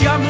siamo